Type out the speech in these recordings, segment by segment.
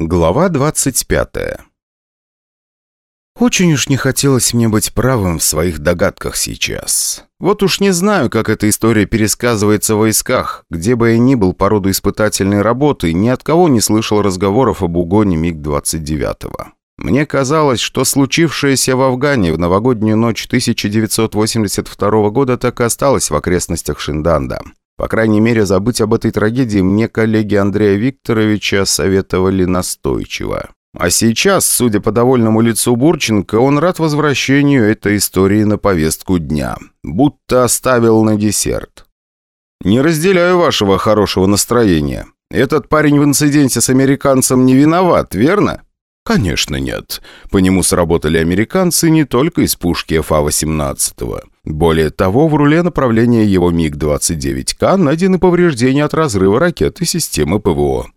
Глава 25 Очень уж не хотелось мне быть правым в своих догадках сейчас. Вот уж не знаю, как эта история пересказывается в войсках. Где бы я ни был по роду испытательной работы, ни от кого не слышал разговоров об угоне МиГ-29. Мне казалось, что случившееся в Афгане в новогоднюю ночь 1982 года так и осталось в окрестностях Шинданда. По крайней мере, забыть об этой трагедии мне коллеги Андрея Викторовича советовали настойчиво. А сейчас, судя по довольному лицу Бурченко, он рад возвращению этой истории на повестку дня. Будто оставил на десерт. «Не разделяю вашего хорошего настроения. Этот парень в инциденте с американцем не виноват, верно?» Конечно, нет. По нему сработали американцы не только из пушки ФА-18. Более того, в руле направления его МиГ-29К найдены повреждения от разрыва ракеты системы ПВО.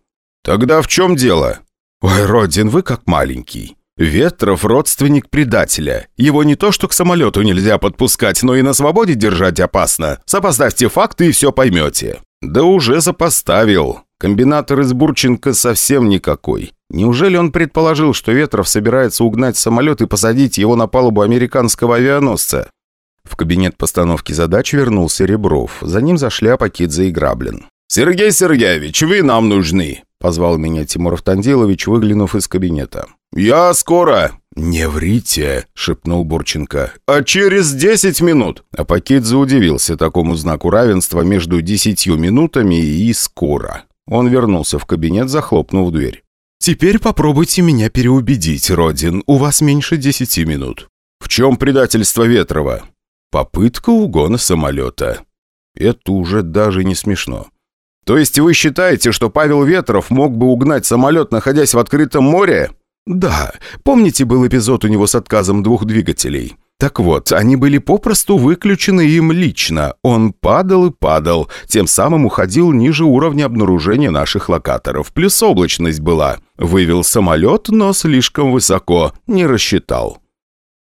Тогда в чем дело? Ой, Родин, вы как маленький. Ветров – родственник предателя. Его не то что к самолету нельзя подпускать, но и на свободе держать опасно. Сопоставьте факты и все поймете. Да уже запоставил. Комбинатор из Бурченко совсем никакой. Неужели он предположил, что Ветров собирается угнать самолет и посадить его на палубу американского авианосца? В кабинет постановки задач вернулся Ребров. За ним зашли Апакидзе и Граблин. «Сергей Сергеевич, вы нам нужны!» – позвал меня Тимур Автандилович, выглянув из кабинета. «Я скоро!» «Не врите!» – шепнул Бурченко. «А через десять минут!» Апакидзе удивился такому знаку равенства между десятью минутами и «скоро». Он вернулся в кабинет, захлопнув дверь. «Теперь попробуйте меня переубедить, Родин. У вас меньше десяти минут». «В чем предательство Ветрова?» «Попытка угона самолета». «Это уже даже не смешно». «То есть вы считаете, что Павел Ветров мог бы угнать самолет, находясь в открытом море?» «Да. Помните, был эпизод у него с отказом двух двигателей?» Так вот, они были попросту выключены им лично. Он падал и падал, тем самым уходил ниже уровня обнаружения наших локаторов. Плюс облачность была. Вывел самолет, но слишком высоко. Не рассчитал.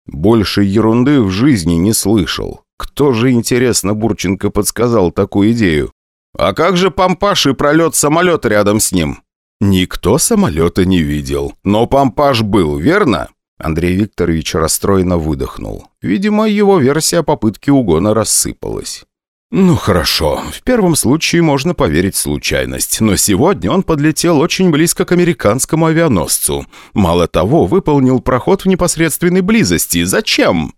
Больше ерунды в жизни не слышал. Кто же, интересно, Бурченко подсказал такую идею? А как же Пампаш и пролет самолета рядом с ним? Никто самолета не видел. Но Пампаш был, верно? Андрей Викторович расстроенно выдохнул. Видимо, его версия попытки угона рассыпалась. «Ну хорошо, в первом случае можно поверить случайность, но сегодня он подлетел очень близко к американскому авианосцу. Мало того, выполнил проход в непосредственной близости. Зачем?»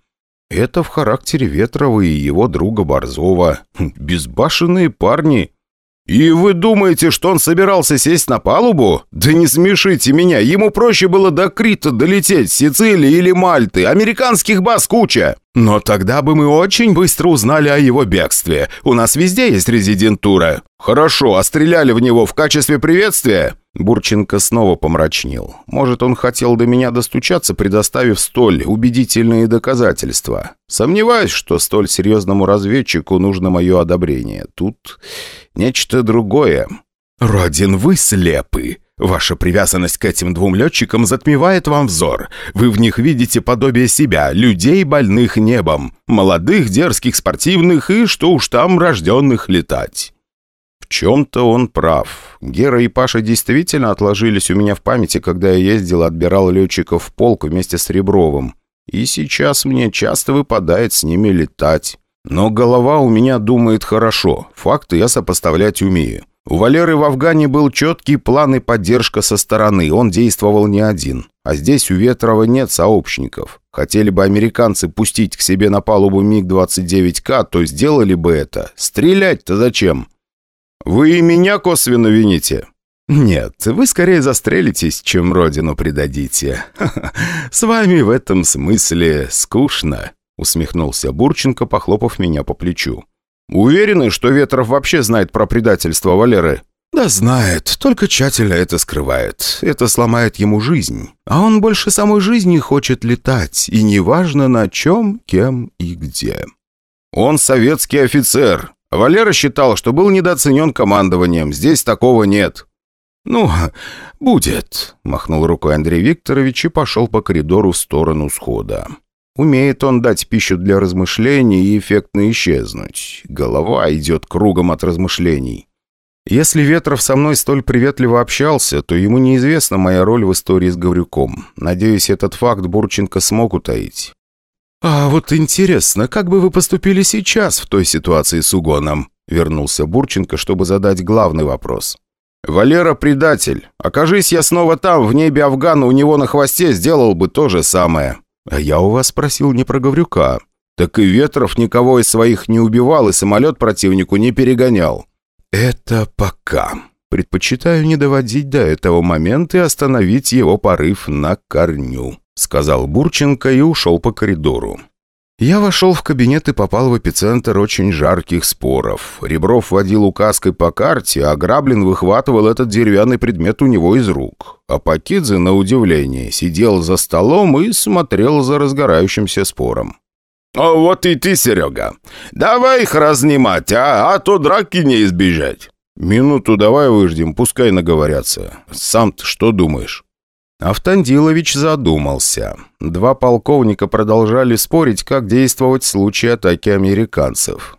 «Это в характере Ветрова и его друга Борзова. Хм, безбашенные парни. «И вы думаете, что он собирался сесть на палубу? Да не смешите меня, ему проще было до Крита долететь, Сицилии или Мальты, американских баз куча!» «Но тогда бы мы очень быстро узнали о его бегстве. У нас везде есть резидентура». «Хорошо, а стреляли в него в качестве приветствия?» Бурченко снова помрачнел. «Может, он хотел до меня достучаться, предоставив столь убедительные доказательства. Сомневаюсь, что столь серьезному разведчику нужно мое одобрение. Тут нечто другое». «Родин, вы слепы!» Ваша привязанность к этим двум летчикам затмевает вам взор. Вы в них видите подобие себя, людей, больных небом, молодых, дерзких, спортивных и, что уж там, рожденных летать. В чем-то он прав. Гера и Паша действительно отложились у меня в памяти, когда я ездил и отбирал летчиков в полк вместе с Ребровым. И сейчас мне часто выпадает с ними летать. Но голова у меня думает хорошо, факты я сопоставлять умею. У Валеры в Афгане был четкий план и поддержка со стороны, он действовал не один. А здесь у Ветрова нет сообщников. Хотели бы американцы пустить к себе на палубу МиГ-29К, то сделали бы это. Стрелять-то зачем? Вы и меня косвенно вините. «Нет, вы скорее застрелитесь, чем родину предадите. С вами в этом смысле скучно», — усмехнулся Бурченко, похлопав меня по плечу. «Уверены, что Ветров вообще знает про предательство Валеры?» «Да знает, только тщательно это скрывает. Это сломает ему жизнь. А он больше самой жизни хочет летать, и неважно на чем, кем и где». «Он советский офицер. Валера считал, что был недооценен командованием. Здесь такого нет». «Ну, будет», — махнул рукой Андрей Викторович и пошел по коридору в сторону схода. Умеет он дать пищу для размышлений и эффектно исчезнуть. Голова идет кругом от размышлений. Если Ветров со мной столь приветливо общался, то ему неизвестна моя роль в истории с Гаврюком. Надеюсь, этот факт Бурченко смог утаить. «А вот интересно, как бы вы поступили сейчас в той ситуации с угоном?» Вернулся Бурченко, чтобы задать главный вопрос. «Валера предатель. Окажись я снова там, в небе Афгана, у него на хвосте, сделал бы то же самое. А я у вас спросил не про Гаврюка. Так и Ветров никого из своих не убивал и самолет противнику не перегонял. Это пока. Предпочитаю не доводить до этого момента и остановить его порыв на корню», сказал Бурченко и ушел по коридору. Я вошел в кабинет и попал в эпицентр очень жарких споров. Ребров водил указкой по карте, а Граблин выхватывал этот деревянный предмет у него из рук. А Пакидзе, на удивление, сидел за столом и смотрел за разгорающимся спором. «А вот и ты, Серега. Давай их разнимать, а, а то драки не избежать». «Минуту давай выждем, пускай наговорятся. Сам что думаешь?» Автандилович задумался. Два полковника продолжали спорить, как действовать в случае атаки американцев.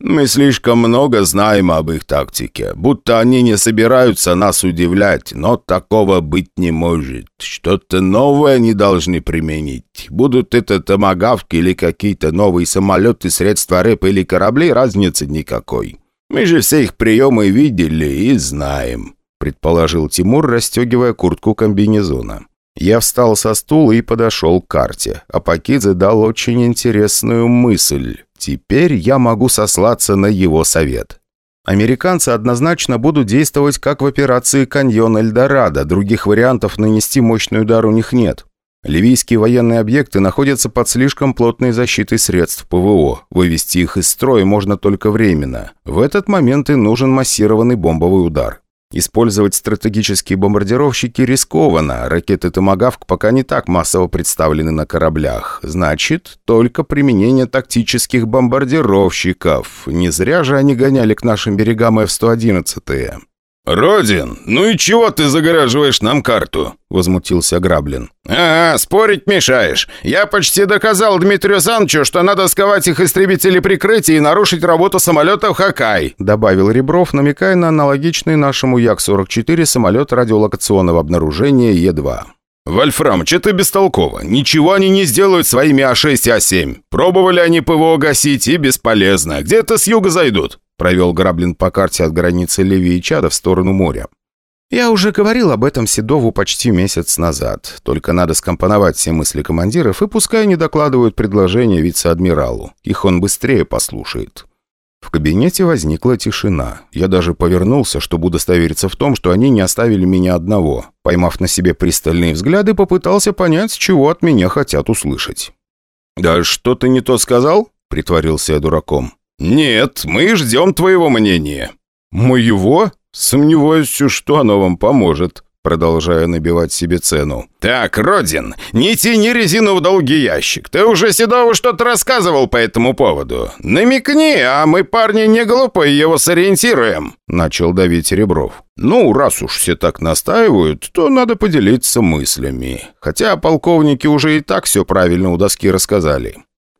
«Мы слишком много знаем об их тактике, будто они не собираются нас удивлять, но такого быть не может. Что-то новое они должны применить. Будут это томагавки или какие-то новые самолеты, средства рэп или корабли, разницы никакой. Мы же все их приемы видели и знаем» предположил Тимур, расстегивая куртку комбинезона. Я встал со стула и подошел к карте. А Пакидзе дал очень интересную мысль. Теперь я могу сослаться на его совет. Американцы однозначно будут действовать как в операции «Каньон Эльдорадо». Других вариантов нанести мощный удар у них нет. Ливийские военные объекты находятся под слишком плотной защитой средств ПВО. Вывести их из строя можно только временно. В этот момент и нужен массированный бомбовый удар. Использовать стратегические бомбардировщики рискованно, ракеты «Томагавк» пока не так массово представлены на кораблях. Значит, только применение тактических бомбардировщиков. Не зря же они гоняли к нашим берегам F-111. «Родин, ну и чего ты загораживаешь нам карту?» — возмутился Граблин. «Ага, спорить мешаешь. Я почти доказал Дмитрию Санчу, что надо сковать их истребители прикрытия и нарушить работу самолетов «Хакай», — добавил Ребров, намекая на аналогичный нашему Як-44 самолет радиолокационного обнаружения Е-2. «Вольфрам, что ты бестолково? Ничего они не сделают своими А6 и А7. Пробовали они ПВО гасить и бесполезно. Где-то с юга зайдут. Провел Граблин по карте от границы Ливии и Чада в сторону моря. Я уже говорил об этом Седову почти месяц назад. Только надо скомпоновать все мысли командиров, и пускай они докладывают предложение вице-адмиралу. Их он быстрее послушает. В кабинете возникла тишина. Я даже повернулся, чтобы удостовериться в том, что они не оставили меня одного. Поймав на себе пристальные взгляды, попытался понять, чего от меня хотят услышать. «Да что ты не то сказал?» — притворился я дураком. «Нет, мы ждем твоего мнения». «Моего? Сомневаюсь, что оно вам поможет», продолжая набивать себе цену. «Так, Родин, не тяни резину в долгий ящик. Ты уже Седову что-то рассказывал по этому поводу. Намекни, а мы, парни, не глупые, его сориентируем», начал давить Ребров. «Ну, раз уж все так настаивают, то надо поделиться мыслями. Хотя полковники уже и так все правильно у доски рассказали.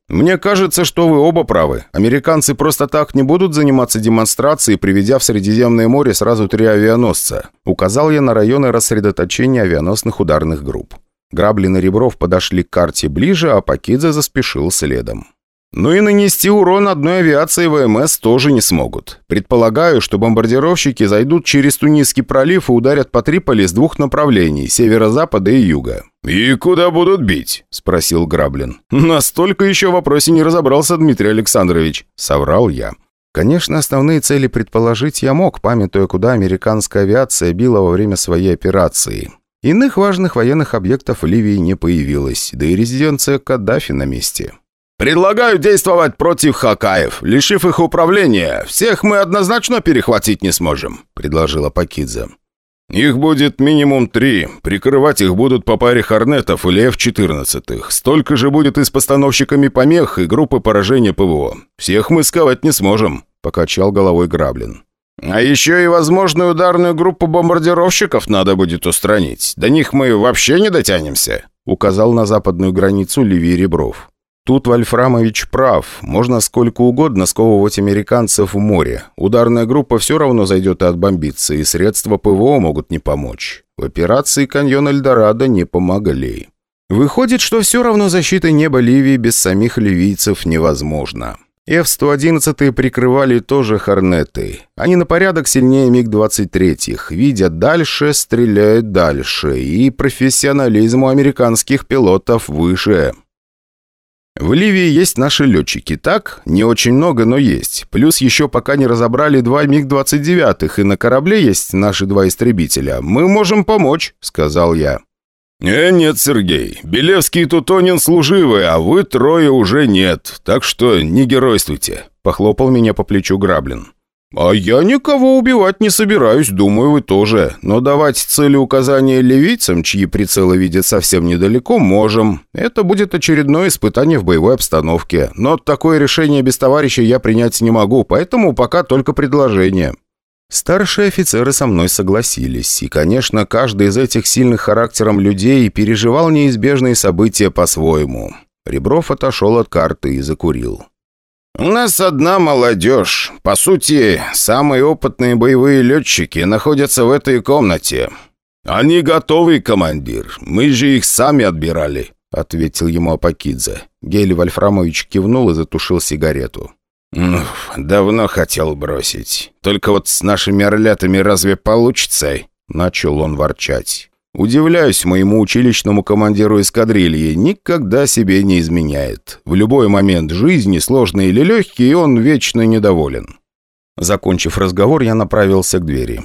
«Мне кажется, что вы оба правы. Американцы просто так не будут заниматься демонстрацией, приведя в Средиземное море сразу три авианосца», указал я на районы рассредоточения авианосных ударных групп. Граблин и Ребров подошли к карте ближе, а Пакидзе заспешил следом. Ну и нанести урон одной авиации ВМС тоже не смогут. Предполагаю, что бомбардировщики зайдут через Тунисский пролив и ударят по Триполи с двух направлений – северо-запада и юга. «И куда будут бить?» – спросил Граблин. «Настолько еще в вопросе не разобрался Дмитрий Александрович», – соврал я. Конечно, основные цели предположить я мог, памятуя, куда американская авиация била во время своей операции. Иных важных военных объектов в Ливии не появилось, да и резиденция Каддафи на месте. «Предлагаю действовать против Хакаев, лишив их управления. Всех мы однозначно перехватить не сможем», — предложила Пакидзе. «Их будет минимум три. Прикрывать их будут по паре Хорнетов или F-14. Столько же будет и с постановщиками помех и группы поражения ПВО. Всех мы сковать не сможем», — покачал головой Граблин. «А еще и возможную ударную группу бомбардировщиков надо будет устранить. До них мы вообще не дотянемся», — указал на западную границу Ливий Ребров. Тут Вольфрамович прав. Можно сколько угодно сковывать американцев в море. Ударная группа все равно зайдет и отбомбится, и средства ПВО могут не помочь. В операции «Каньон Эльдорадо» не помогали. Выходит, что все равно защита неба Ливии без самих ливийцев невозможна. F-111 прикрывали тоже «Хорнеты». Они на порядок сильнее МиГ-23. Видят дальше, стреляют дальше. И профессионализм у американских пилотов выше. В Ливии есть наши летчики, так? Не очень много, но есть. Плюс еще пока не разобрали два МиГ-29, и на корабле есть наши два истребителя. Мы можем помочь», — сказал я. «Э, нет, Сергей. Белевский и Тутонин служивые, а вы трое уже нет. Так что не геройствуйте», — похлопал меня по плечу Граблин. «А я никого убивать не собираюсь, думаю, вы тоже. Но давать цели указания ливийцам, чьи прицелы видят совсем недалеко, можем. Это будет очередное испытание в боевой обстановке. Но такое решение без товарища я принять не могу, поэтому пока только предложение». Старшие офицеры со мной согласились, и, конечно, каждый из этих сильных характером людей переживал неизбежные события по-своему. Ребров отошел от карты и закурил. «У нас одна молодежь. По сути, самые опытные боевые летчики находятся в этой комнате. Они готовы, командир. Мы же их сами отбирали», — ответил ему Апакидзе. Гель Вольфрамович кивнул и затушил сигарету. «Ну, давно хотел бросить. Только вот с нашими орлятами разве получится?» Начал он ворчать. Удивляюсь моему училищному командиру эскадрильи, никогда себе не изменяет. В любой момент жизни, сложный или легкий, он вечно недоволен. Закончив разговор, я направился к двери.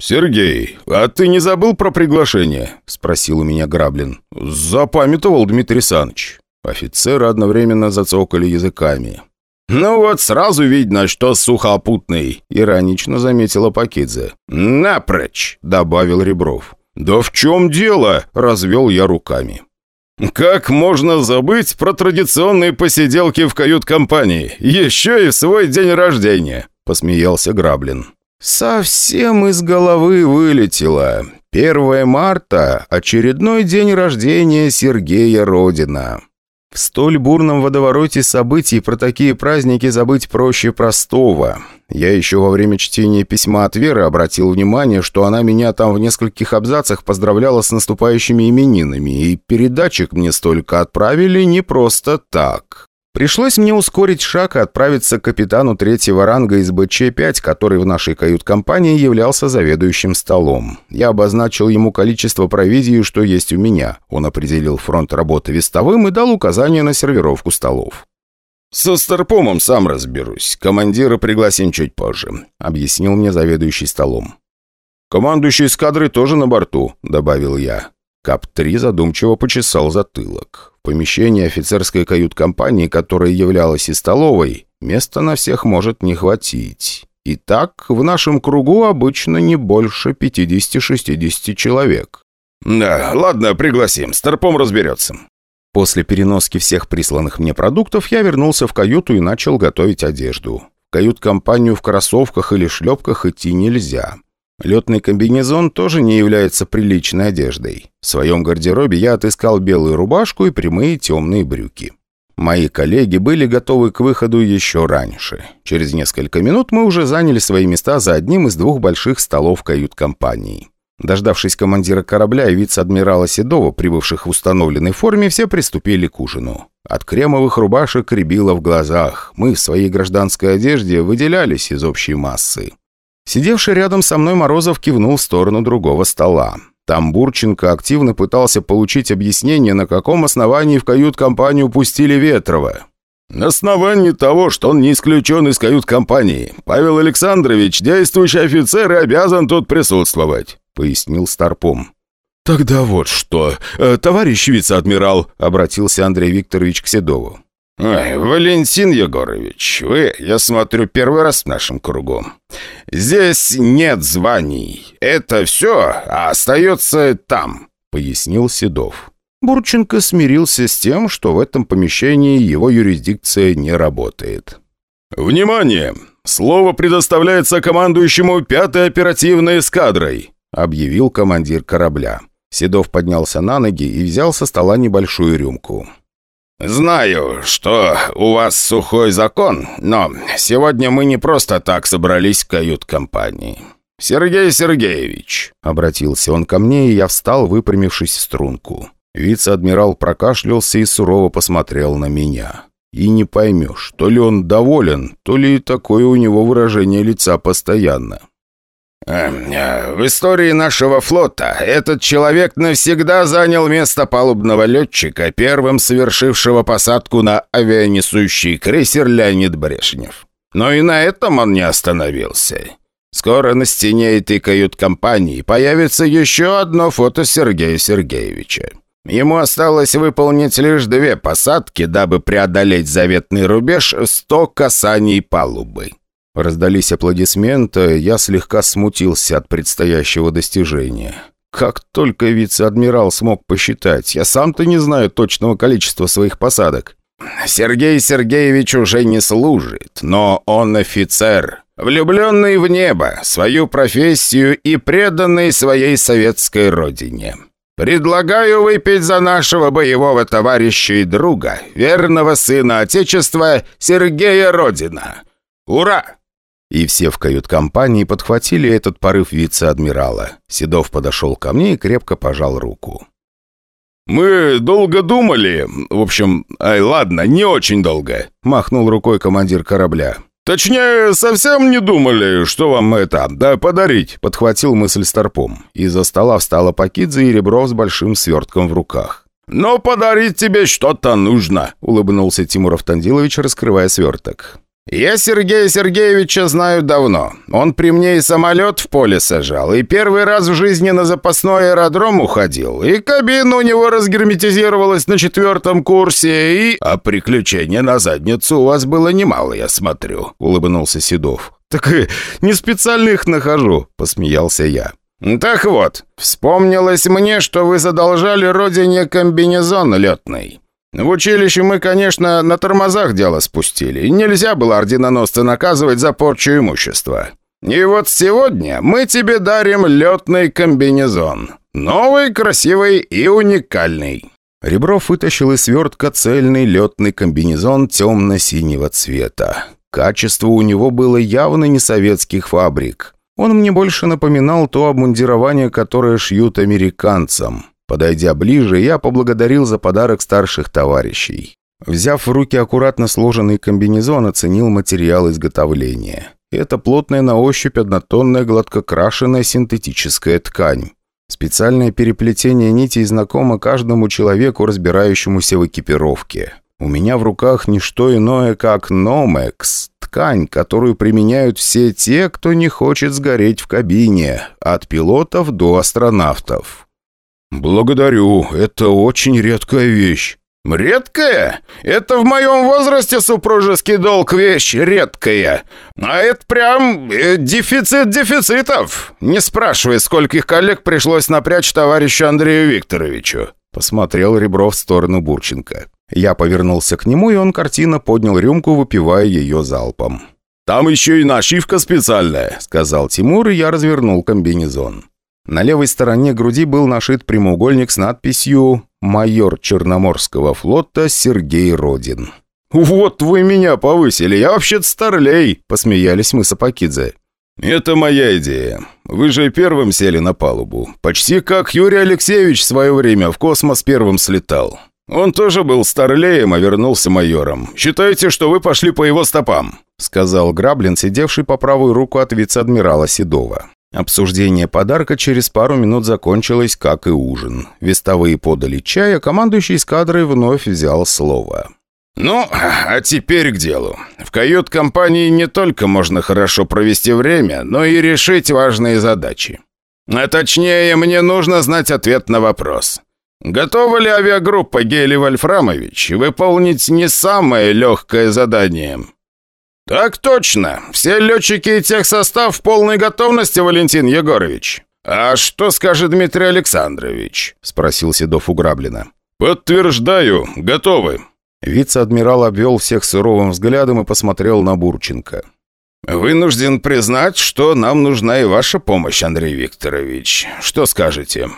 «Сергей, а ты не забыл про приглашение?» – спросил у меня Граблин. «Запамятовал, Дмитрий Саныч». Офицеры одновременно зацокали языками. «Ну вот сразу видно, что сухопутный», — иронично заметила Пакидзе. «Напрочь», — добавил Ребров. «Да в чем дело?» – развел я руками. «Как можно забыть про традиционные посиделки в кают-компании? Еще и в свой день рождения!» – посмеялся Граблин. «Совсем из головы вылетело. 1 марта – очередной день рождения Сергея Родина. В столь бурном водовороте событий про такие праздники забыть проще простого. Я еще во время чтения письма от Веры обратил внимание, что она меня там в нескольких абзацах поздравляла с наступающими именинами, и передатчик мне столько отправили не просто так. Пришлось мне ускорить шаг и отправиться к капитану третьего ранга из БЧ-5, который в нашей кают-компании являлся заведующим столом. Я обозначил ему количество провизии, что есть у меня. Он определил фронт работы вестовым и дал указания на сервировку столов. «Со Старпомом сам разберусь. Командира пригласим чуть позже», — объяснил мне заведующий столом. «Командующий эскадрой тоже на борту», — добавил я. Кап-3 задумчиво почесал затылок. Помещении офицерской кают-компании, которая являлась и столовой, места на всех может не хватить. Итак, в нашем кругу обычно не больше 50-60 человек. «Да, ладно, пригласим. Старпом разберется». После переноски всех присланных мне продуктов я вернулся в каюту и начал готовить одежду. В кают-компанию в кроссовках или шлепках идти нельзя. Летный комбинезон тоже не является приличной одеждой. В своем гардеробе я отыскал белую рубашку и прямые темные брюки. Мои коллеги были готовы к выходу еще раньше. Через несколько минут мы уже заняли свои места за одним из двух больших столов кают-компании. Дождавшись командира корабля и вице-адмирала Седова, прибывших в установленной форме, все приступили к ужину. От кремовых рубашек рябило в глазах. Мы в своей гражданской одежде выделялись из общей массы. Сидевший рядом со мной Морозов кивнул в сторону другого стола. Там Бурченко активно пытался получить объяснение, на каком основании в кают-компанию пустили Ветрова. «На основании того, что он не исключен из кают-компании. Павел Александрович, действующий офицер и обязан тут присутствовать», — пояснил Старпом. «Тогда вот что. Э, товарищ вице-адмирал», — обратился Андрей Викторович к Седову. «Ой, Валентин Егорович, вы, я смотрю, первый раз в нашем кругу. Здесь нет званий. Это все остается там», — пояснил Седов. Бурченко смирился с тем, что в этом помещении его юрисдикция не работает. «Внимание! Слово предоставляется командующему пятой оперативной эскадрой», — объявил командир корабля. Седов поднялся на ноги и взял со стола небольшую рюмку. «Знаю, что у вас сухой закон, но сегодня мы не просто так собрались в кают-компании. Сергей Сергеевич», — обратился он ко мне, и я встал, выпрямившись в струнку. Вице-адмирал прокашлялся и сурово посмотрел на меня. И не поймешь, то ли он доволен, то ли такое у него выражение лица постоянно. Эм, э, «В истории нашего флота этот человек навсегда занял место палубного летчика, первым совершившего посадку на авианесущий крейсер Леонид Брешнев. Но и на этом он не остановился. Скоро на стене этой кают-компании появится еще одно фото Сергея Сергеевича. Ему осталось выполнить лишь две посадки, дабы преодолеть заветный рубеж 100 касаний палубы. Раздались аплодисменты, я слегка смутился от предстоящего достижения. Как только вице-адмирал смог посчитать, я сам-то не знаю точного количества своих посадок. Сергей Сергеевич уже не служит, но он офицер, влюбленный в небо, свою профессию и преданный своей советской родине. Предлагаю выпить за нашего боевого товарища и друга, верного сына Отечества Сергея Родина. Ура! И все в кают-компании подхватили этот порыв вице-адмирала. Седов подошел ко мне и крепко пожал руку. «Мы долго думали. В общем, ай, ладно, не очень долго», — махнул рукой командир корабля. «Точнее, совсем не думали, что вам это, да подарить», — подхватил мысль Старпом. Из-за стола встала Пакидзе и Ребров с большим свертком в руках. «Но подарить тебе что-то нужно», — улыбнулся Тимур Автандилович, раскрывая сверток. «Я Сергея Сергеевича знаю давно. Он при мне и самолет в поле сажал, и первый раз в жизни на запасной аэродром уходил, и кабина у него разгерметизировалась на четвертом курсе, и... А приключения на задницу у вас было немало, я смотрю», — улыбнулся Седов. «Так не специально их нахожу», — посмеялся я. «Так вот, вспомнилось мне, что вы задолжали родине комбинезон летный». В училище мы, конечно, на тормозах дело спустили. Нельзя было орденоносца наказывать за порчу имущества. И вот сегодня мы тебе дарим летный комбинезон. Новый, красивый и уникальный». Ребров вытащил из свертка цельный летный комбинезон темно-синего цвета. Качество у него было явно не советских фабрик. Он мне больше напоминал то обмундирование, которое шьют американцам. Подойдя ближе, я поблагодарил за подарок старших товарищей. Взяв в руки аккуратно сложенный комбинезон, оценил материал изготовления. Это плотная на ощупь однотонная гладкокрашенная синтетическая ткань. Специальное переплетение нитей знакомо каждому человеку, разбирающемуся в экипировке. У меня в руках не что иное, как Номекс, ткань, которую применяют все те, кто не хочет сгореть в кабине, от пилотов до астронавтов. «Благодарю, это очень редкая вещь». «Редкая? Это в моем возрасте супружеский долг вещь редкая. А это прям э, дефицит дефицитов. Не спрашивай, скольких коллег пришлось напрячь товарищу Андрею Викторовичу». Посмотрел Ребров в сторону Бурченко. Я повернулся к нему, и он картина поднял рюмку, выпивая ее залпом. «Там еще и нашивка специальная», — сказал Тимур, и я развернул комбинезон. На левой стороне груди был нашит прямоугольник с надписью «Майор Черноморского флота Сергей Родин». «Вот вы меня повысили, я вообще-то старлей!» – посмеялись мы с Апакидзе. «Это моя идея. Вы же первым сели на палубу. Почти как Юрий Алексеевич в свое время в космос первым слетал. Он тоже был старлеем, а вернулся майором. Считайте, что вы пошли по его стопам», — сказал Граблин, сидевший по правую руку от вице-адмирала Седова. Обсуждение подарка через пару минут закончилось, как и ужин. Вестовые подали чай, а командующий эскадрой вновь взял слово. «Ну, а теперь к делу. В кают-компании не только можно хорошо провести время, но и решить важные задачи. А точнее, мне нужно знать ответ на вопрос. Готова ли авиагруппа Гели Вольфрамович выполнить не самое легкое задание «Так точно. Все летчики и техсостав в полной готовности, Валентин Егорович». «А что скажет Дмитрий Александрович?» – спросил Седов у Граблина. «Подтверждаю. Готовы». Вице-адмирал обвел всех суровым взглядом и посмотрел на Бурченко. «Вынужден признать, что нам нужна и ваша помощь, Андрей Викторович. Что скажете?»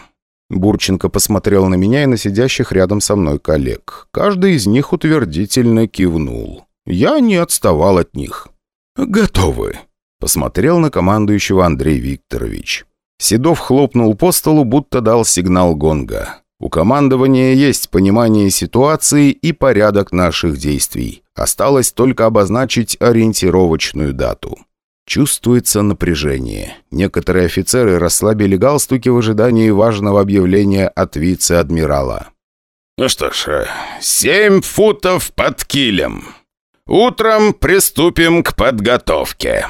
Бурченко посмотрел на меня и на сидящих рядом со мной коллег. Каждый из них утвердительно кивнул. Я не отставал от них. «Готовы», — посмотрел на командующего Андрей Викторович. Седов хлопнул по столу, будто дал сигнал гонга. У командования есть понимание ситуации и порядок наших действий. Осталось только обозначить ориентировочную дату. Чувствуется напряжение. Некоторые офицеры расслабили галстуки в ожидании важного объявления от вице-адмирала. «Ну что ж, э, семь футов под килем. Утром приступим к подготовке».